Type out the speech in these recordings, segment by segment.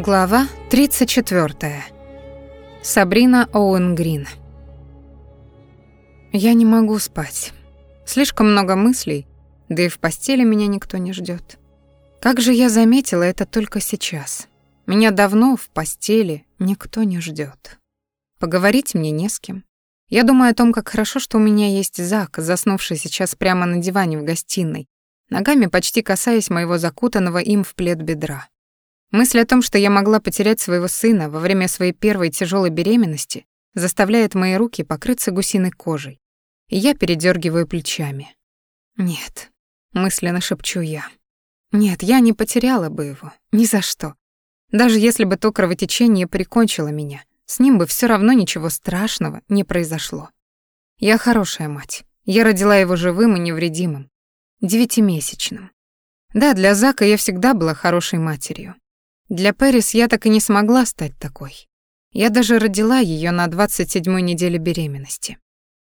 Глава 34. Сабрина Оуэн Грин. Я не могу спать. Слишком много мыслей, да и в постели меня никто не ждет. Как же я заметила это только сейчас. Меня давно в постели никто не ждет. Поговорить мне не с кем. Я думаю о том, как хорошо, что у меня есть Зак, заснувший сейчас прямо на диване в гостиной, ногами почти касаясь моего закутанного им в плед бедра. Мысль о том, что я могла потерять своего сына во время своей первой тяжелой беременности, заставляет мои руки покрыться гусиной кожей, и я передергиваю плечами. Нет, мысленно шепчу я. Нет, я не потеряла бы его, ни за что. Даже если бы то кровотечение прикончило меня, с ним бы все равно ничего страшного не произошло. Я хорошая мать. Я родила его живым и невредимым, девятимесячным. Да, для Зака я всегда была хорошей матерью. Для Пэрис я так и не смогла стать такой. Я даже родила ее на 27-й неделе беременности.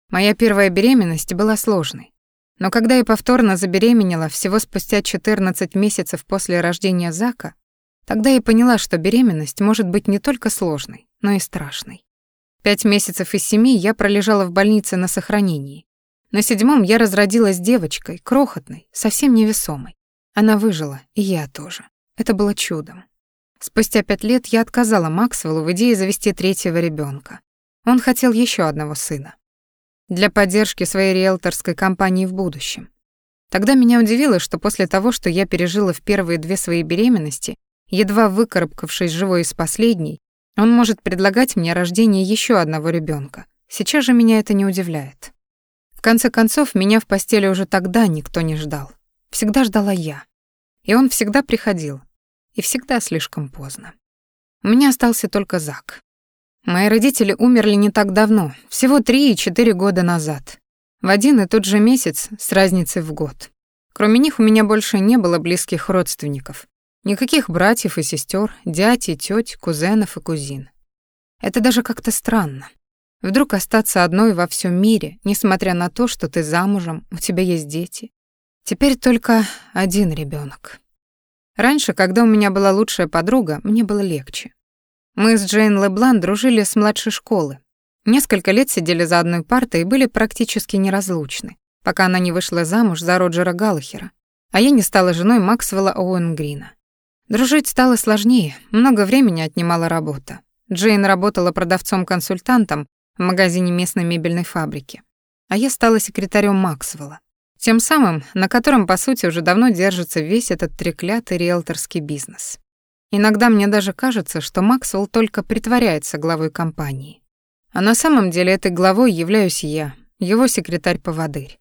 Моя первая беременность была сложной. Но когда я повторно забеременела всего спустя 14 месяцев после рождения Зака, тогда я поняла, что беременность может быть не только сложной, но и страшной. Пять месяцев из семи я пролежала в больнице на сохранении. На седьмом я разродилась девочкой, крохотной, совсем невесомой. Она выжила, и я тоже. Это было чудом. Спустя пять лет я отказала Максвеллу в идее завести третьего ребенка. Он хотел еще одного сына. Для поддержки своей риэлторской компании в будущем. Тогда меня удивило, что после того, что я пережила в первые две свои беременности, едва выкарабкавшись живой из последней, он может предлагать мне рождение еще одного ребенка. Сейчас же меня это не удивляет. В конце концов, меня в постели уже тогда никто не ждал. Всегда ждала я. И он всегда приходил, и всегда слишком поздно. У меня остался только Зак. Мои родители умерли не так давно, всего три и четыре года назад. В один и тот же месяц с разницей в год. Кроме них у меня больше не было близких родственников. Никаких братьев и сестер, дядь и тёть, кузенов и кузин. Это даже как-то странно. Вдруг остаться одной во всем мире, несмотря на то, что ты замужем, у тебя есть дети. Теперь только один ребенок. Раньше, когда у меня была лучшая подруга, мне было легче. Мы с Джейн Леблан дружили с младшей школы. Несколько лет сидели за одной партой и были практически неразлучны, пока она не вышла замуж за Роджера Галлахера, а я не стала женой Максвелла Оуэнгрина. Дружить стало сложнее, много времени отнимала работа. Джейн работала продавцом-консультантом в магазине местной мебельной фабрики, а я стала секретарем Максвелла. Тем самым, на котором, по сути, уже давно держится весь этот треклятый риэлторский бизнес. Иногда мне даже кажется, что Максвелл только притворяется главой компании. А на самом деле этой главой являюсь я, его секретарь-поводырь.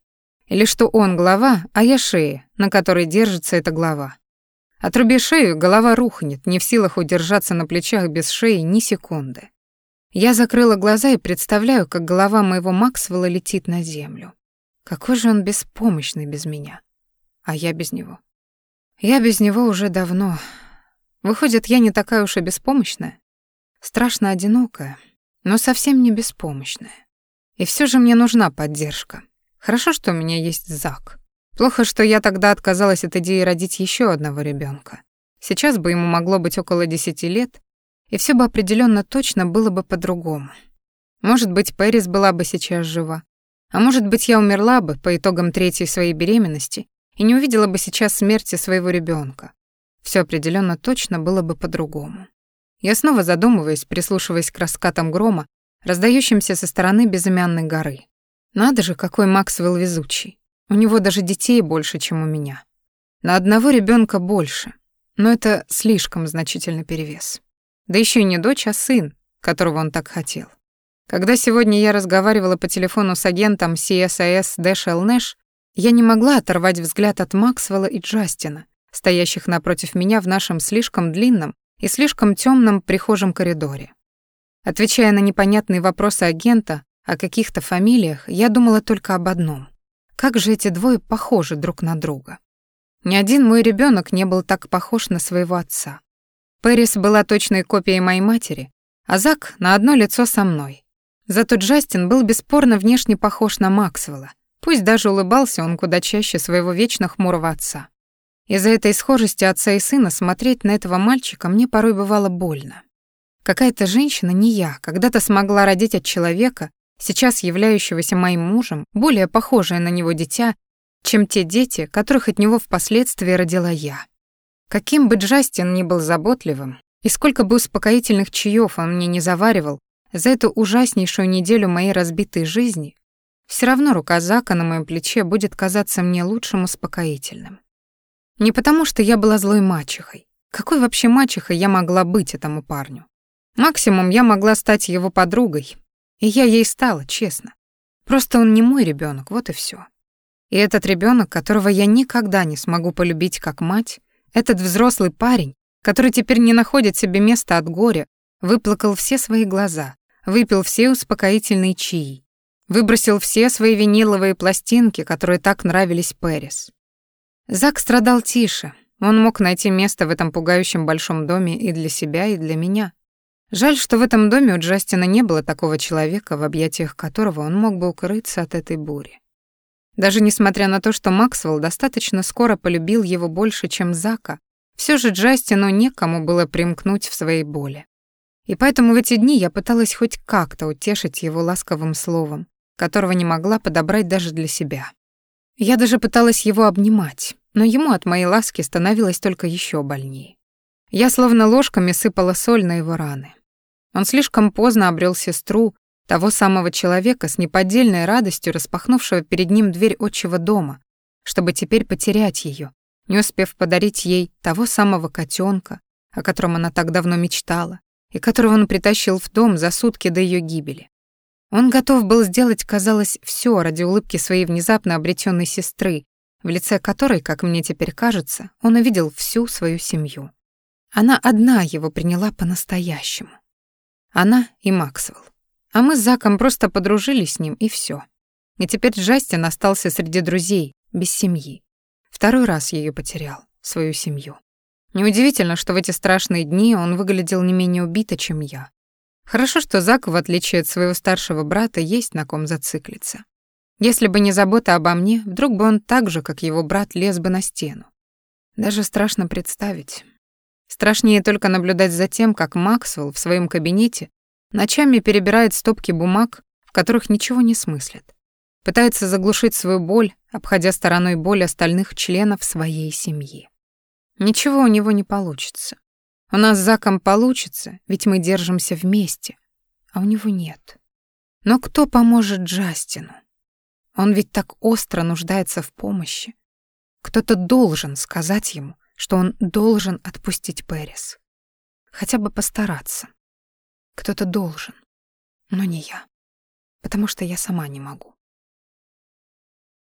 Или что он глава, а я шея, на которой держится эта глава. Отруби шею, голова рухнет, не в силах удержаться на плечах без шеи ни секунды. Я закрыла глаза и представляю, как голова моего Максвелла летит на землю. Какой же он беспомощный без меня. А я без него. Я без него уже давно. Выходит, я не такая уж и беспомощная. Страшно одинокая, но совсем не беспомощная. И все же мне нужна поддержка. Хорошо, что у меня есть Зак. Плохо, что я тогда отказалась от идеи родить еще одного ребенка. Сейчас бы ему могло быть около десяти лет, и все бы определенно точно было бы по-другому. Может быть, Пэрис была бы сейчас жива. А может быть, я умерла бы по итогам третьей своей беременности и не увидела бы сейчас смерти своего ребенка. Все определенно точно было бы по-другому. Я снова задумываюсь, прислушиваясь к раскатам грома, раздающимся со стороны безымянной горы. Надо же, какой Максвелл везучий. У него даже детей больше, чем у меня. На одного ребенка больше, но это слишком значительный перевес. Да еще и не дочь, а сын, которого он так хотел. Когда сегодня я разговаривала по телефону с агентом CSIS Дэшел Нэш, я не могла оторвать взгляд от Максвелла и Джастина, стоящих напротив меня в нашем слишком длинном и слишком темном прихожем коридоре. Отвечая на непонятные вопросы агента о каких-то фамилиях, я думала только об одном. Как же эти двое похожи друг на друга? Ни один мой ребенок не был так похож на своего отца. Пэрис была точной копией моей матери, а Зак — на одно лицо со мной. Зато Джастин был бесспорно внешне похож на Максвелла. Пусть даже улыбался он куда чаще своего вечно хмурого отца. Из-за этой схожести отца и сына смотреть на этого мальчика мне порой бывало больно. Какая-то женщина, не я, когда-то смогла родить от человека, сейчас являющегося моим мужем, более похожее на него дитя, чем те дети, которых от него впоследствии родила я. Каким бы Джастин ни был заботливым, и сколько бы успокоительных чаев он мне не заваривал, за эту ужаснейшую неделю моей разбитой жизни все равно рука Зака на моем плече будет казаться мне лучшим успокоительным. Не потому, что я была злой мачехой. Какой вообще мачехой я могла быть этому парню? Максимум я могла стать его подругой, и я ей стала, честно. Просто он не мой ребенок, вот и все. И этот ребенок, которого я никогда не смогу полюбить как мать, этот взрослый парень, который теперь не находит себе места от горя, выплакал все свои глаза, выпил все успокоительные чаи, выбросил все свои виниловые пластинки, которые так нравились Пэрис. Зак страдал тише, он мог найти место в этом пугающем большом доме и для себя, и для меня. Жаль, что в этом доме у Джастина не было такого человека, в объятиях которого он мог бы укрыться от этой бури. Даже несмотря на то, что Максвелл достаточно скоро полюбил его больше, чем Зака, все же Джастину некому было примкнуть в своей боли. И поэтому в эти дни я пыталась хоть как-то утешить его ласковым словом, которого не могла подобрать даже для себя. Я даже пыталась его обнимать, но ему от моей ласки становилось только еще больнее. Я словно ложками сыпала соль на его раны. Он слишком поздно обрел сестру, того самого человека с неподдельной радостью распахнувшего перед ним дверь отчего дома, чтобы теперь потерять ее, не успев подарить ей того самого котенка, о котором она так давно мечтала, и которого он притащил в дом за сутки до ее гибели. Он готов был сделать, казалось, все ради улыбки своей внезапно обретенной сестры, в лице которой, как мне теперь кажется, он увидел всю свою семью. Она одна его приняла по-настоящему. Она и Максвелл. А мы с Заком просто подружились с ним, и все. И теперь Джастин остался среди друзей, без семьи. Второй раз ее потерял, свою семью. Неудивительно, что в эти страшные дни он выглядел не менее убито, чем я. Хорошо, что Зак, в отличие от своего старшего брата, есть на ком зациклиться. Если бы не забота обо мне, вдруг бы он так же, как его брат, лез бы на стену. Даже страшно представить. Страшнее только наблюдать за тем, как Максвелл в своем кабинете ночами перебирает стопки бумаг, в которых ничего не смыслит. Пытается заглушить свою боль, обходя стороной боль остальных членов своей семьи. Ничего у него не получится. У нас с Заком получится, ведь мы держимся вместе, а у него нет. Но кто поможет Джастину? Он ведь так остро нуждается в помощи. Кто-то должен сказать ему, что он должен отпустить Пэрис. Хотя бы постараться. Кто-то должен, но не я, потому что я сама не могу.